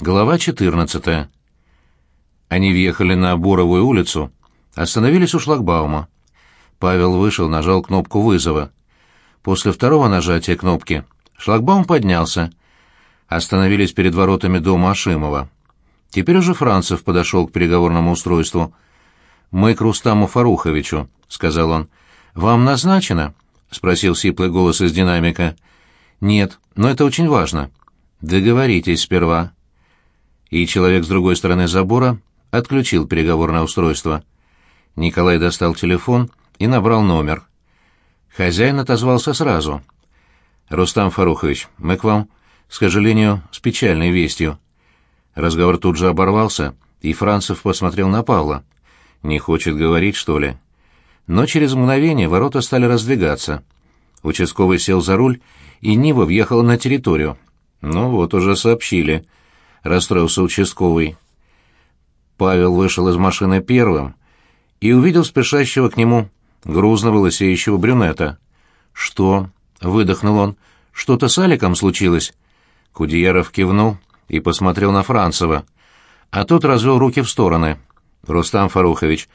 Глава 14. Они въехали на Буровую улицу, остановились у шлагбаума. Павел вышел, нажал кнопку вызова. После второго нажатия кнопки шлагбаум поднялся. Остановились перед воротами дома Ашимова. Теперь уже Францев подошел к переговорному устройству. «Мы к Рустаму Фаруховичу», — сказал он. «Вам назначено?» — спросил сиплый голос из динамика. «Нет, но это очень важно. Договоритесь сперва» и человек с другой стороны забора отключил переговорное устройство. Николай достал телефон и набрал номер. Хозяин отозвался сразу. «Рустам Фарухович, мы к вам, к сожалению, с печальной вестью». Разговор тут же оборвался, и Францев посмотрел на Павла. «Не хочет говорить, что ли?» Но через мгновение ворота стали раздвигаться. Участковый сел за руль, и Нива въехала на территорию. «Ну вот уже сообщили», расстроился участковый. Павел вышел из машины первым и увидел спешащего к нему грузного лысеющего брюнета. «Что?» — выдохнул он. «Что-то с Аликом случилось?» Кудеяров кивнул и посмотрел на Францева, а тот развел руки в стороны. «Рустам Фарухович,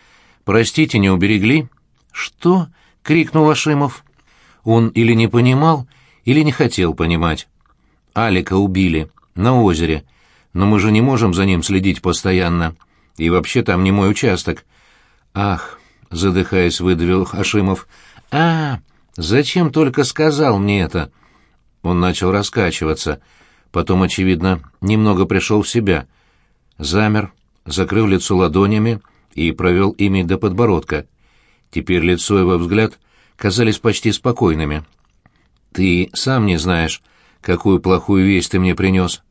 простите, не уберегли?» «Что?» — крикнул Ашимов. Он или не понимал, или не хотел понимать. «Алика убили. На озере но мы же не можем за ним следить постоянно. И вообще там не мой участок. Ах, задыхаясь, выдавил Хашимов. А, зачем только сказал мне это? Он начал раскачиваться, потом, очевидно, немного пришел в себя. Замер, закрыл лицо ладонями и провел ими до подбородка. Теперь лицо и его взгляд казались почти спокойными. «Ты сам не знаешь, какую плохую весть ты мне принес»,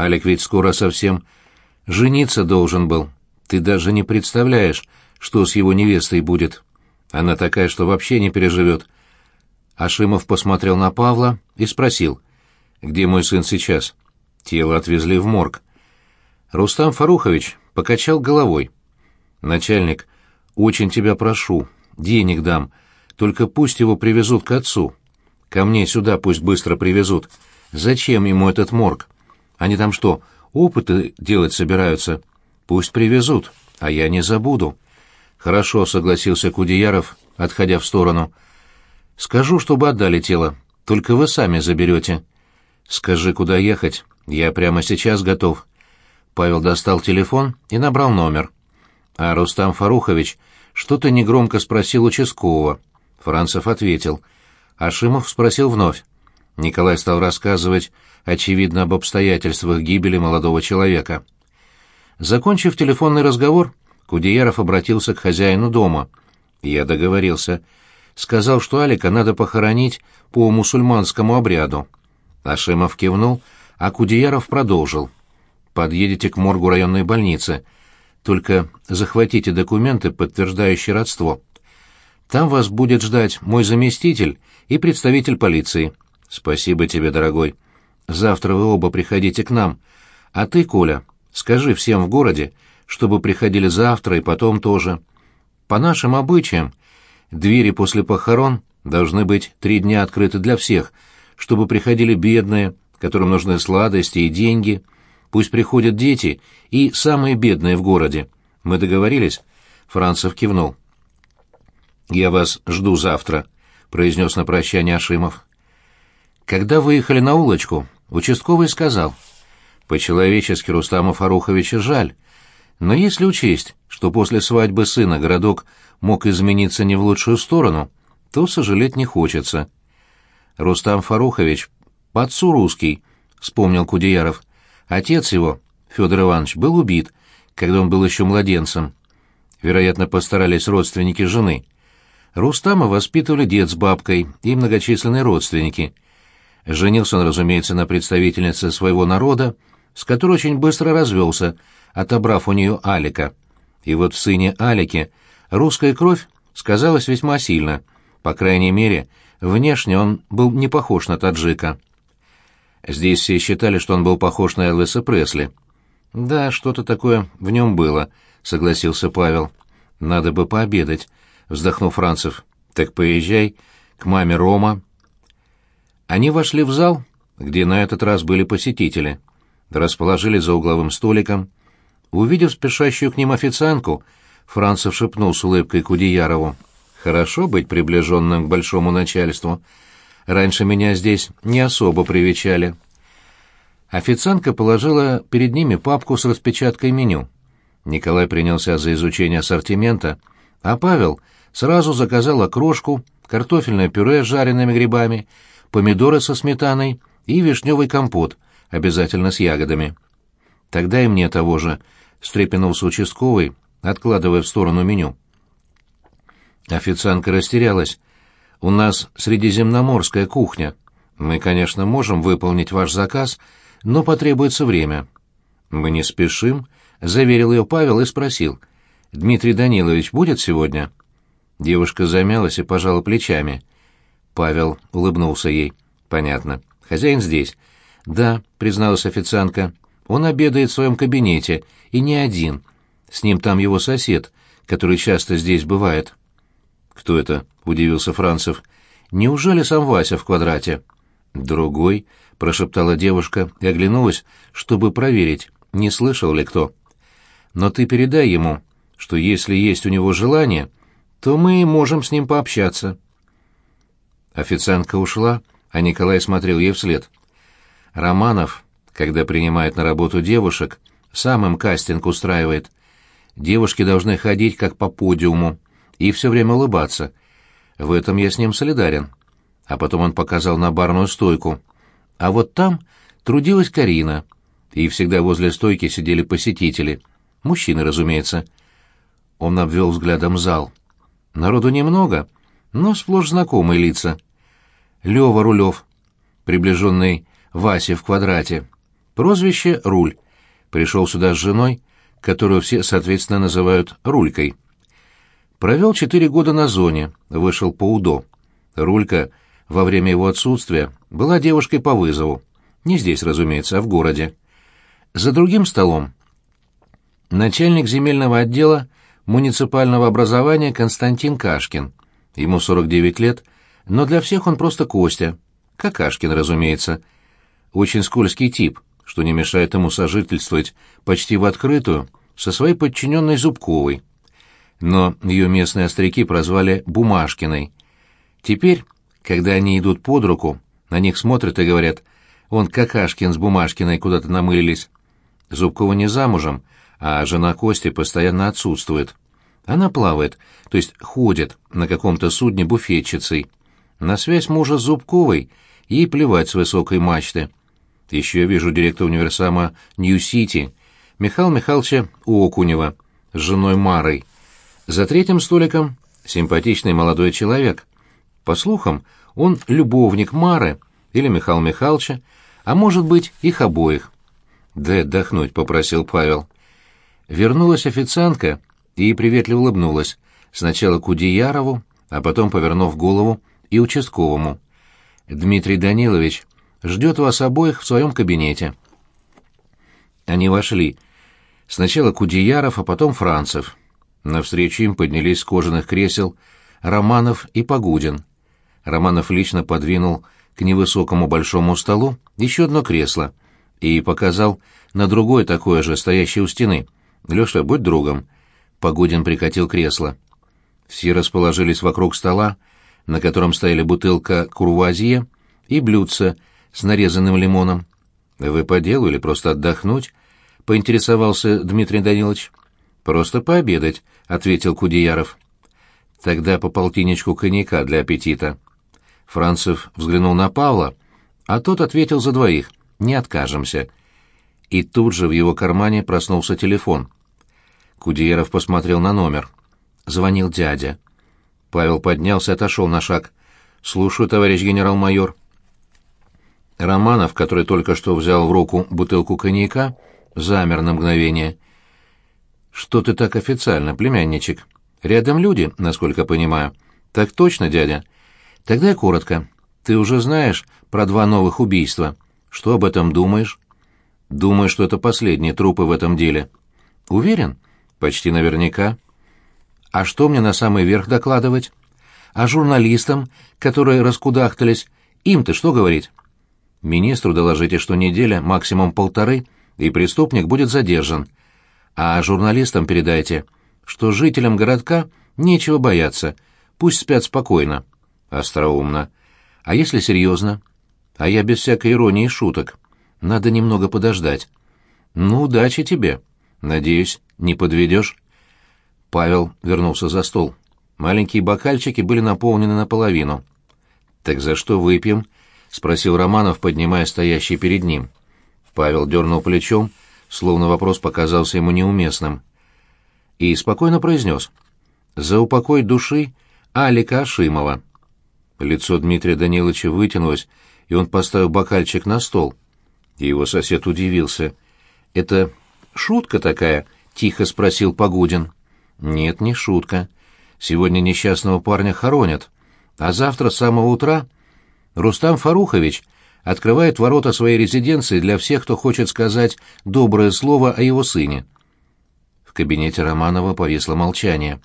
Алик ведь скоро совсем жениться должен был. Ты даже не представляешь, что с его невестой будет. Она такая, что вообще не переживет. Ашимов посмотрел на Павла и спросил, «Где мой сын сейчас?» Тело отвезли в морг. Рустам Фарухович покачал головой. «Начальник, очень тебя прошу, денег дам, только пусть его привезут к отцу. Ко мне сюда пусть быстро привезут. Зачем ему этот морг?» Они там что, опыты делать собираются? Пусть привезут, а я не забуду. Хорошо, согласился Кудеяров, отходя в сторону. Скажу, чтобы отдали тело, только вы сами заберете. Скажи, куда ехать, я прямо сейчас готов. Павел достал телефон и набрал номер. А Рустам Фарухович что-то негромко спросил участкового. Францев ответил. Ашимов спросил вновь. Николай стал рассказывать, очевидно, об обстоятельствах гибели молодого человека. Закончив телефонный разговор, Кудеяров обратился к хозяину дома. Я договорился. Сказал, что Алика надо похоронить по мусульманскому обряду. Ашимов кивнул, а Кудеяров продолжил. «Подъедете к моргу районной больницы. Только захватите документы, подтверждающие родство. Там вас будет ждать мой заместитель и представитель полиции». «Спасибо тебе, дорогой. Завтра вы оба приходите к нам. А ты, Коля, скажи всем в городе, чтобы приходили завтра и потом тоже. По нашим обычаям, двери после похорон должны быть три дня открыты для всех, чтобы приходили бедные, которым нужны сладости и деньги. Пусть приходят дети и самые бедные в городе. Мы договорились?» Францев кивнул. «Я вас жду завтра», — произнес на прощание Ашимов. Когда выехали на улочку, участковый сказал, «По-человечески Рустама Фаруховича жаль, но если учесть, что после свадьбы сына городок мог измениться не в лучшую сторону, то сожалеть не хочется». «Рустам Фарухович, подсу русский», — вспомнил Кудеяров. «Отец его, Федор Иванович, был убит, когда он был еще младенцем. Вероятно, постарались родственники жены. Рустама воспитывали дед с бабкой и многочисленные родственники — Женился он, разумеется, на представительнице своего народа, с которой очень быстро развелся, отобрав у нее Алика. И вот в сыне Алике русская кровь сказалась весьма сильно. По крайней мере, внешне он был не похож на таджика. Здесь все считали, что он был похож на Элвиса Пресли. «Да, что-то такое в нем было», — согласился Павел. «Надо бы пообедать», — вздохнул Францев. «Так поезжай к маме Рома, они вошли в зал, где на этот раз были посетители. Расположились за угловым столиком. Увидев спешащую к ним официантку, Францев шепнул с улыбкой Кудеярову. «Хорошо быть приближенным к большому начальству. Раньше меня здесь не особо привечали». Официантка положила перед ними папку с распечаткой меню. Николай принялся за изучение ассортимента, а Павел сразу заказал окрошку, картофельное пюре с жареными грибами — помидоры со сметаной и вишневый компот, обязательно с ягодами. Тогда и мне того же, встрепенулся участковый, откладывая в сторону меню. Официантка растерялась. «У нас средиземноморская кухня. Мы, конечно, можем выполнить ваш заказ, но потребуется время». «Мы не спешим», — заверил ее Павел и спросил. «Дмитрий Данилович будет сегодня?» Девушка замялась и пожала плечами. Павел улыбнулся ей. «Понятно. Хозяин здесь?» «Да», — призналась официантка. «Он обедает в своем кабинете, и не один. С ним там его сосед, который часто здесь бывает». «Кто это?» — удивился Францев. «Неужели сам Вася в квадрате?» «Другой», — прошептала девушка и оглянулась, чтобы проверить, не слышал ли кто. «Но ты передай ему, что если есть у него желание, то мы можем с ним пообщаться». Официантка ушла, а Николай смотрел ей вслед. Романов, когда принимает на работу девушек, сам им кастинг устраивает. Девушки должны ходить как по подиуму и все время улыбаться. В этом я с ним солидарен. А потом он показал на барную стойку. А вот там трудилась Карина, и всегда возле стойки сидели посетители. Мужчины, разумеется. Он обвел взглядом зал. Народу немного — но сплошь знакомые лица. Лёва Рулёв, приближенный Васе в квадрате. Прозвище «Руль». Пришел сюда с женой, которую все, соответственно, называют «Рулькой». Провел четыре года на зоне, вышел по УДО. Рулька во время его отсутствия была девушкой по вызову. Не здесь, разумеется, а в городе. За другим столом начальник земельного отдела муниципального образования Константин Кашкин. Ему 49 лет, но для всех он просто Костя. Какашкин, разумеется. Очень скользкий тип, что не мешает ему сожительствовать почти в открытую со своей подчиненной Зубковой. Но ее местные остряки прозвали Бумажкиной. Теперь, когда они идут под руку, на них смотрят и говорят «Он Какашкин с Бумажкиной куда-то намылились». Зубкова не замужем, а жена Кости постоянно отсутствует. Она плавает, то есть ходит на каком-то судне буфетчицей. На связь мужа с Зубковой ей плевать с высокой мачты. Еще я вижу директора универсама Нью-Сити, Михаила Михайловича Окунева, с женой Марой. За третьим столиком симпатичный молодой человек. По слухам, он любовник Мары или Михаила Михайловича, а может быть, их обоих. «Дай отдохнуть», — попросил Павел. Вернулась официантка и приветливо улыбнулась, сначала Кудеярову, а потом повернув голову и участковому. «Дмитрий Данилович ждет вас обоих в своем кабинете». Они вошли. Сначала Кудеяров, а потом Францев. Навстречу им поднялись с кожаных кресел Романов и Погудин. Романов лично подвинул к невысокому большому столу еще одно кресло и показал на другое такое же, стоящее у стены. «Леша, будь другом. Погодин прикатил кресло. Все расположились вокруг стола, на котором стояли бутылка курвазье и блюдце с нарезанным лимоном. «Вы по делу или просто отдохнуть?» — поинтересовался Дмитрий Данилович. «Просто пообедать», — ответил Кудеяров. «Тогда по полтинечку коньяка для аппетита». Францев взглянул на Павла, а тот ответил за двоих. «Не откажемся». И тут же в его кармане проснулся телефон — Кудиеров посмотрел на номер. Звонил дядя. Павел поднялся и отошел на шаг. «Слушаю, товарищ генерал-майор». Романов, который только что взял в руку бутылку коньяка, замер на мгновение. «Что ты так официально, племянничек? Рядом люди, насколько понимаю». «Так точно, дядя?» «Тогда я коротко. Ты уже знаешь про два новых убийства. Что об этом думаешь?» «Думаю, что это последние трупы в этом деле». «Уверен?» Почти наверняка. А что мне на самый верх докладывать? А журналистам, которые раскудахтались, им-то что говорить? Министру доложите, что неделя, максимум полторы, и преступник будет задержан. А журналистам передайте, что жителям городка нечего бояться, пусть спят спокойно. Остроумно. А если серьезно? А я без всякой иронии и шуток. Надо немного подождать. Ну, удачи тебе. Надеюсь, не подведешь?» Павел вернулся за стол. Маленькие бокальчики были наполнены наполовину. «Так за что выпьем?» — спросил Романов, поднимая стоящий перед ним. Павел дернул плечом, словно вопрос показался ему неуместным. И спокойно произнес. «За упокой души Алика Ашимова». Лицо Дмитрия Даниловича вытянулось, и он поставил бокальчик на стол. И его сосед удивился. «Это шутка такая?» — тихо спросил Погудин. «Нет, не шутка. Сегодня несчастного парня хоронят, а завтра с самого утра Рустам Фарухович открывает ворота своей резиденции для всех, кто хочет сказать доброе слово о его сыне». В кабинете Романова повисло молчание.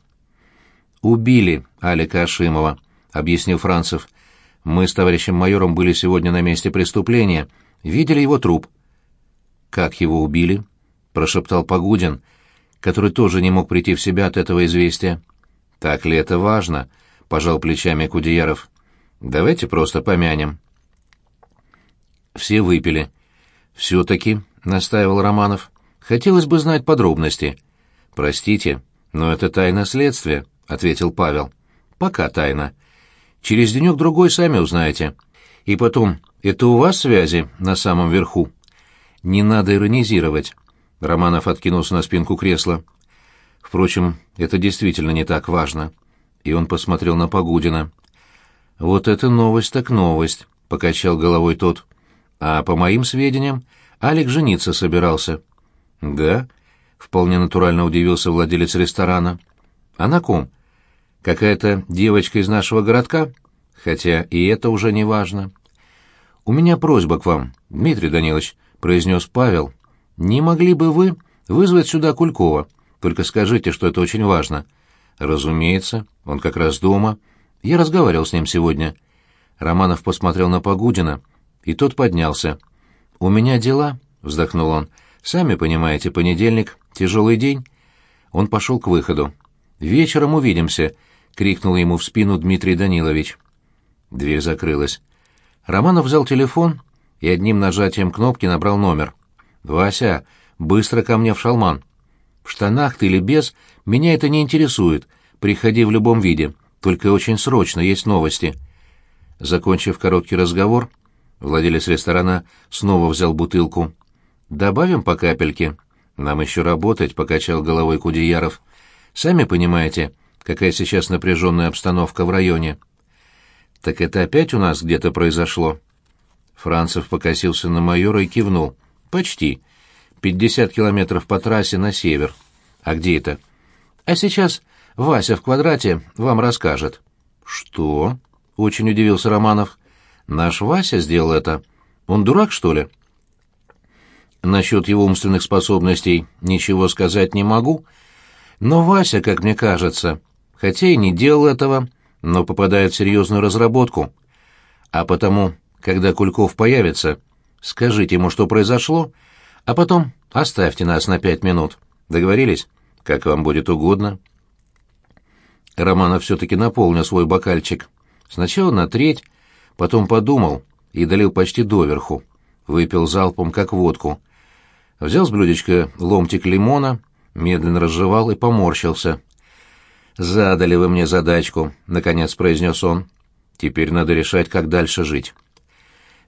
«Убили Алика Ашимова», — объяснил Францев. «Мы с товарищем майором были сегодня на месте преступления. Видели его труп». «Как его убили?» прошептал Погудин, который тоже не мог прийти в себя от этого известия. Так ли это важно? пожал плечами Кудеяров. Давайте просто помянем. Все выпили. Все-таки, настаивал Романов, хотелось бы знать подробности. Простите, но это тайна следствия, ответил Павел. Пока тайна. Через денек другой сами узнаете. И потом, это у вас связи на самом верху. Не надо иронизировать. Романов откинулся на спинку кресла. Впрочем, это действительно не так важно. И он посмотрел на Погудина. «Вот это новость так новость», — покачал головой тот. «А по моим сведениям, Алик жениться собирался». «Да?» — вполне натурально удивился владелец ресторана. «А на ком? Какая-то девочка из нашего городка? Хотя и это уже не важно». «У меня просьба к вам, Дмитрий Данилович», — произнес Павел, «Не могли бы вы вызвать сюда Кулькова? Только скажите, что это очень важно». «Разумеется, он как раз дома. Я разговаривал с ним сегодня». Романов посмотрел на Погудина, и тот поднялся. «У меня дела», — вздохнул он. «Сами понимаете, понедельник — тяжелый день». Он пошел к выходу. «Вечером увидимся», — крикнул ему в спину Дмитрий Данилович. Дверь закрылась. Романов взял телефон и одним нажатием кнопки набрал номер. «Вася, быстро ко мне в шалман. В штанах ты или без, меня это не интересует. Приходи в любом виде. Только очень срочно, есть новости». Закончив короткий разговор, владелец ресторана снова взял бутылку. «Добавим по капельке?» «Нам еще работать», — покачал головой Кудеяров. «Сами понимаете, какая сейчас напряженная обстановка в районе». «Так это опять у нас где-то произошло?» Францев покосился на майора и кивнул. «Почти. 50 километров по трассе на север. А где это?» «А сейчас Вася в квадрате вам расскажет». «Что?» — очень удивился Романов. «Наш Вася сделал это. Он дурак, что ли?» «Насчет его умственных способностей ничего сказать не могу. Но Вася, как мне кажется, хотя и не делал этого, но попадает в серьезную разработку. А потому, когда Кульков появится, скажите ему, что произошло, а потом оставьте нас на пять минут. Договорились? Как вам будет угодно. Романов все-таки наполнил свой бокальчик. Сначала на треть, потом подумал и долил почти доверху. Выпил залпом, как водку. Взял с блюдечка ломтик лимона, медленно разжевал и поморщился. «Задали вы мне задачку», — наконец произнес он. «Теперь надо решать, как дальше жить».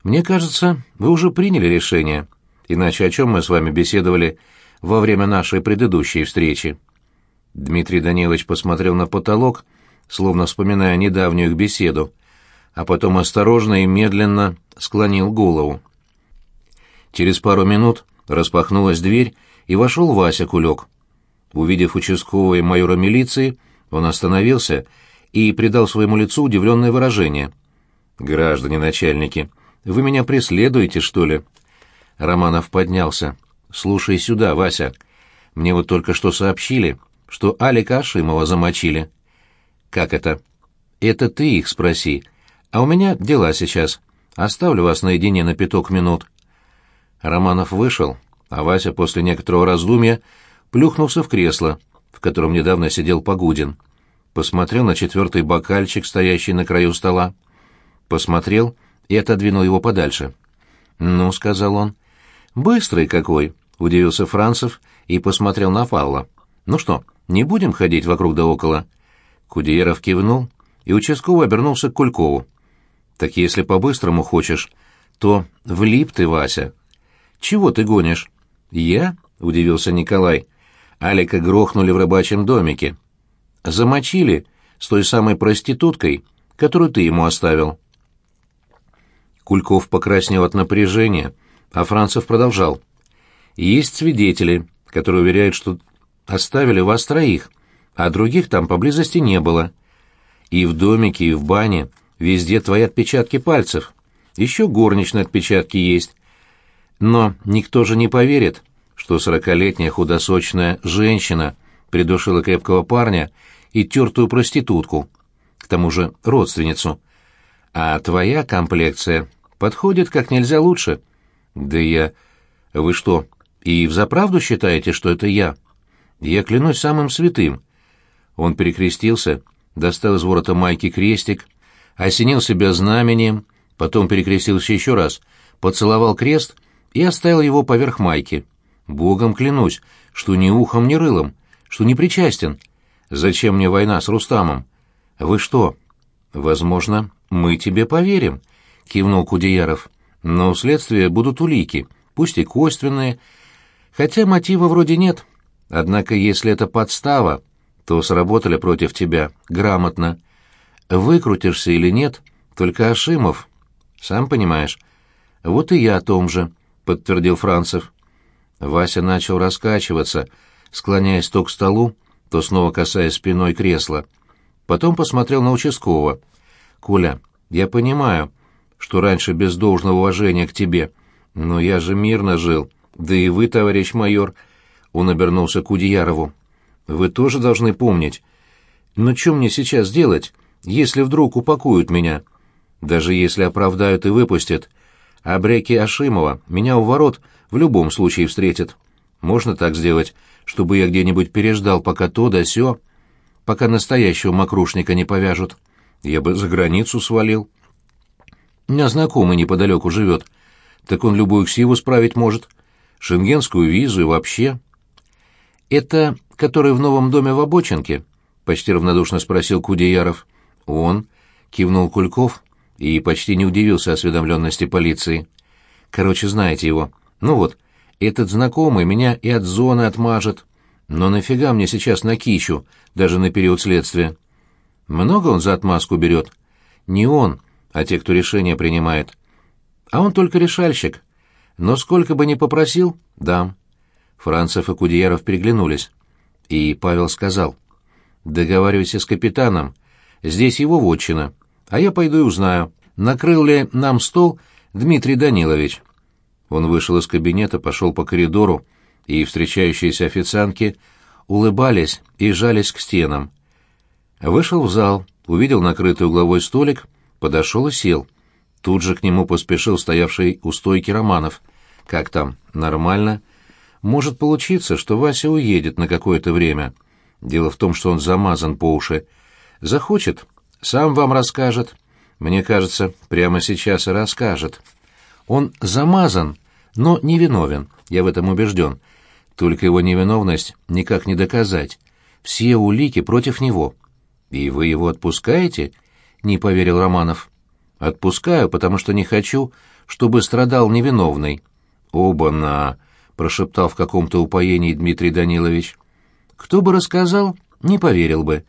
Мне кажется, вы уже приняли решение. Иначе о чем мы с вами беседовали во время нашей предыдущей встречи? Дмитрий Данилович посмотрел на потолок, словно вспоминая недавнюю их беседу, а потом осторожно и медленно склонил голову. Через пару минут распахнулась дверь, и вошел Вася Кулек. Увидев участкового и майора милиции, он остановился и придал своему лицу удивленное выражение. «Граждане начальники, вы меня преследуете, что ли?» Романов поднялся. «Слушай сюда, Вася. Мне вот только что сообщили, что Алика Ашимова замочили». «Как это?» «Это ты их спроси. А у меня дела сейчас. Оставлю вас наедине на пяток минут». Романов вышел, а Вася после некоторого раздумья плюхнулся в кресло, в котором недавно сидел Погудин. Посмотрел на четвертый бокальчик, стоящий на краю стола. Посмотрел — и отодвинул его подальше. «Ну», — сказал он. «Быстрый какой», — удивился Францев и посмотрел на Павла. «Ну что, не будем ходить вокруг да около?» Кудееров кивнул, и участковый обернулся к Кулькову. «Так если по-быстрому хочешь, то влип ты, Вася». «Чего ты гонишь?» «Я?» — удивился Николай. Алика грохнули в рыбачьем домике. «Замочили с той самой проституткой, которую ты ему оставил». Кульков покраснел от напряжения, а Францев продолжал. «Есть свидетели, которые уверяют, что оставили вас троих, а других там поблизости не было. И в домике, и в бане, везде твои отпечатки пальцев. Еще горничные отпечатки есть. Но никто же не поверит, что сорокалетняя худосочная женщина придушила крепкого парня и тертую проститутку, к тому же родственницу. А твоя комплекция подходит как нельзя лучше. Да я... Вы что, и взаправду считаете, что это я? Я клянусь самым святым. Он перекрестился, достал из ворота майки крестик, осенил себя знамением, потом перекрестился еще раз, поцеловал крест и оставил его поверх майки. Богом клянусь, что ни ухом, ни рылом, что не причастен. Зачем мне война с Рустамом? Вы что? Возможно, мы тебе поверим. — кивнул Кудеяров. «Но у следствия будут улики, пусть и косвенные, хотя мотива вроде нет. Однако если это подстава, то сработали против тебя грамотно. Выкрутишься или нет, только Ашимов. Сам понимаешь. Вот и я о том же», — подтвердил Францев. Вася начал раскачиваться, склоняясь то к столу, то снова касаясь спиной кресла. Потом посмотрел на участкового. «Коля, я понимаю, что раньше без должного уважения к тебе. Но я же мирно жил. Да и вы, товарищ майор, он обернулся к Удиярову. Вы тоже должны помнить. Но что мне сейчас делать, если вдруг упакуют меня? Даже если оправдают и выпустят. А бряки Ашимова меня у ворот в любом случае встретят. Можно так сделать, чтобы я где-нибудь переждал, пока то да сё, пока настоящего Макрушника не повяжут. Я бы за границу свалил. У меня знакомый неподалеку живет. Так он любую ксиву справить может. Шенгенскую визу и вообще. Это который в новом доме в Обочинке? Почти равнодушно спросил Кудеяров. Он, кивнул Кульков и почти не удивился осведомленности полиции. Короче, знаете его. Ну вот, этот знакомый меня и от зоны отмажет. Но нафига мне сейчас на кищу, даже на период следствия? Много он за отмазку берет? Не он, а те, кто решение принимает. А он только решальщик. Но сколько бы ни попросил, дам. Францев и Кудеяров переглянулись. И Павел сказал, «Договаривайся с капитаном. Здесь его вотчина. А я пойду и узнаю, накрыл ли нам стол Дмитрий Данилович». Он вышел из кабинета, пошел по коридору, и встречающиеся официантки улыбались и жались к стенам. Вышел в зал, увидел накрытый угловой столик — подошел и сел. Тут же к нему поспешил стоявший у стойки Романов. «Как там? Нормально?» «Может получиться, что Вася уедет на какое-то время. Дело в том, что он замазан по уши. Захочет, сам вам расскажет. Мне кажется, прямо сейчас и расскажет. Он замазан, но невиновен, я в этом убежден. Только его невиновность никак не доказать. Все улики против него. И вы его отпускаете?» — не поверил Романов. «Отпускаю, потому что не хочу, чтобы страдал невиновный». «Оба-на!» — прошептал в каком-то упоении Дмитрий Данилович. «Кто бы рассказал, не поверил бы.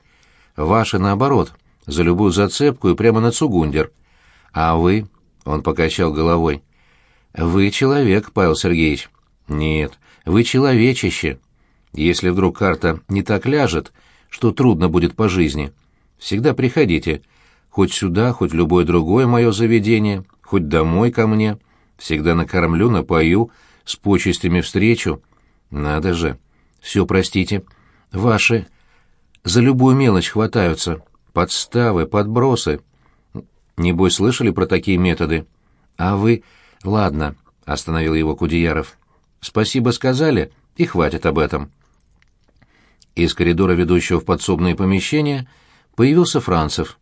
Ваши, наоборот, за любую зацепку и прямо на цугундер. А вы...» — он покачал головой. «Вы человек, Павел Сергеевич». «Нет, вы человечище. Если вдруг карта не так ляжет, что трудно будет по жизни, всегда приходите, Хоть сюда, хоть любое другое мое заведение, хоть домой ко мне. Всегда накормлю, напою, с почестями встречу. Надо же. Все, простите. Ваши за любую мелочь хватаются. Подставы, подбросы. Небось, слышали про такие методы? А вы... Ладно, — остановил его Кудеяров. Спасибо сказали, и хватит об этом. Из коридора, ведущего в подсобные помещения, появился Францев.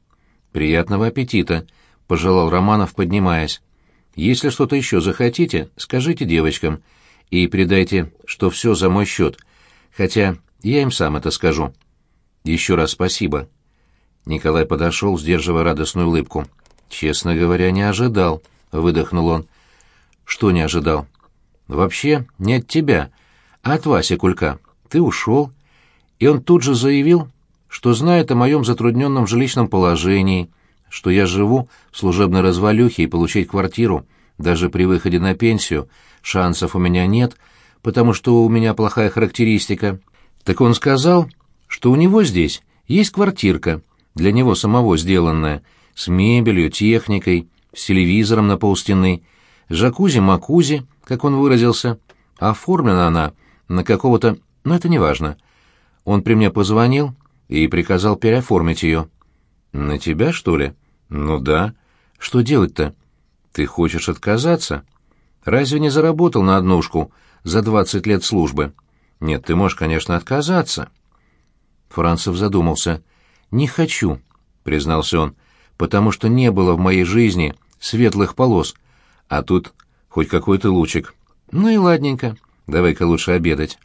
«Приятного аппетита», — пожелал Романов, поднимаясь. «Если что-то еще захотите, скажите девочкам и передайте, что все за мой счет, хотя я им сам это скажу». «Еще раз спасибо». Николай подошел, сдерживая радостную улыбку. «Честно говоря, не ожидал», — выдохнул он. «Что не ожидал?» «Вообще не от тебя, а от Васи Кулька. Ты ушел». И он тут же заявил, что знает о моем затрудненном жилищном положении, что я живу в служебной развалюхе и получить квартиру, даже при выходе на пенсию, шансов у меня нет, потому что у меня плохая характеристика. Так он сказал, что у него здесь есть квартирка, для него самого сделанная, с мебелью, техникой, с телевизором на полстены, жакузи-макузи, как он выразился. Оформлена она на какого-то... но это не важно. Он при мне позвонил и приказал переоформить ее. «На тебя, что ли?» «Ну да. Что делать-то?» «Ты хочешь отказаться?» «Разве не заработал на однушку за двадцать лет службы?» «Нет, ты можешь, конечно, отказаться». Францев задумался. «Не хочу», — признался он, — «потому что не было в моей жизни светлых полос, а тут хоть какой-то лучик. Ну и ладненько, давай-ка лучше обедать».